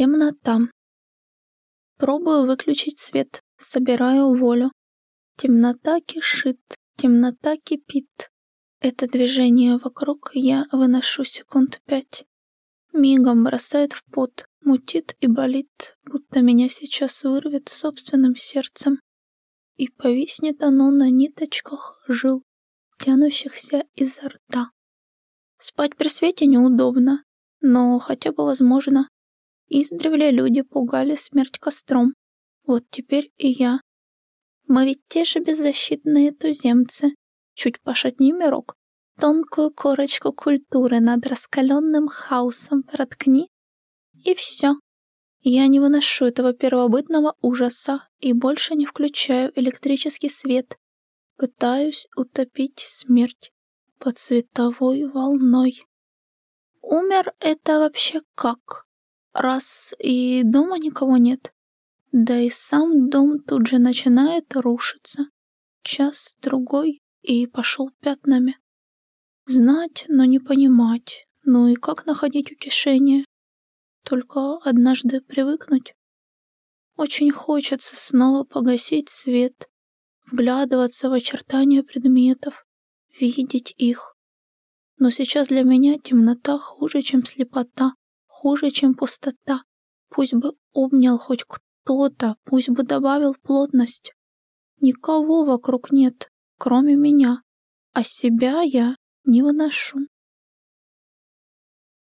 Темнота. Пробую выключить свет, собираю волю. Темнота кишит, темнота кипит. Это движение вокруг я выношу секунд пять. Мигом бросает в пот, мутит и болит, будто меня сейчас вырвет собственным сердцем. И повиснет оно на ниточках жил, тянущихся изо рта. Спать при свете неудобно, но хотя бы возможно. Издревле люди пугали смерть костром. Вот теперь и я. Мы ведь те же беззащитные туземцы. Чуть пошатни мирок, тонкую корочку культуры над раскаленным хаосом проткни, и все. Я не выношу этого первобытного ужаса и больше не включаю электрический свет. Пытаюсь утопить смерть под световой волной. Умер это вообще как? Раз и дома никого нет. Да и сам дом тут же начинает рушиться. Час, другой, и пошел пятнами. Знать, но не понимать. Ну и как находить утешение? Только однажды привыкнуть. Очень хочется снова погасить свет, вглядываться в очертания предметов, видеть их. Но сейчас для меня темнота хуже, чем слепота, хуже, чем пустота. Пусть бы обнял хоть кто-то, пусть бы добавил плотность. Никого вокруг нет, кроме меня, а себя я не выношу.